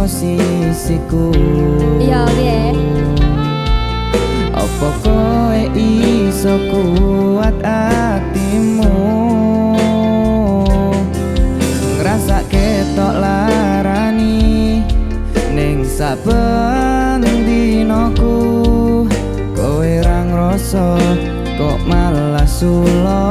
posisiku. Iya piye Apa kowe iso kuat atimu Ngerasa ketok larani Ning saben dinoku. Kowe rang rasa kok malah sulok